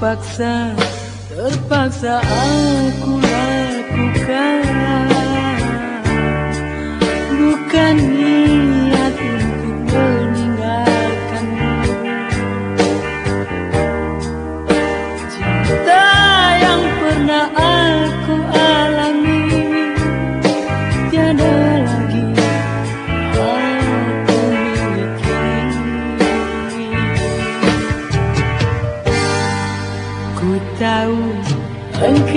terpaksa terpaksa aku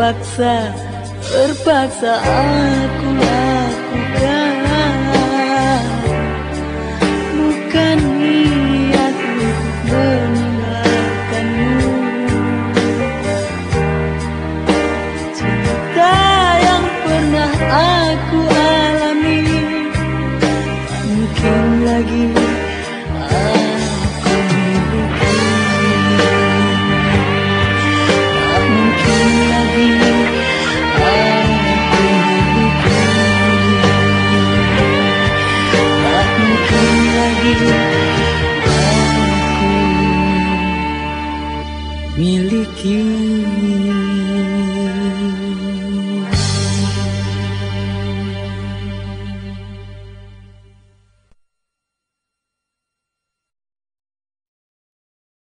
terpaksa Terpaksa aku lah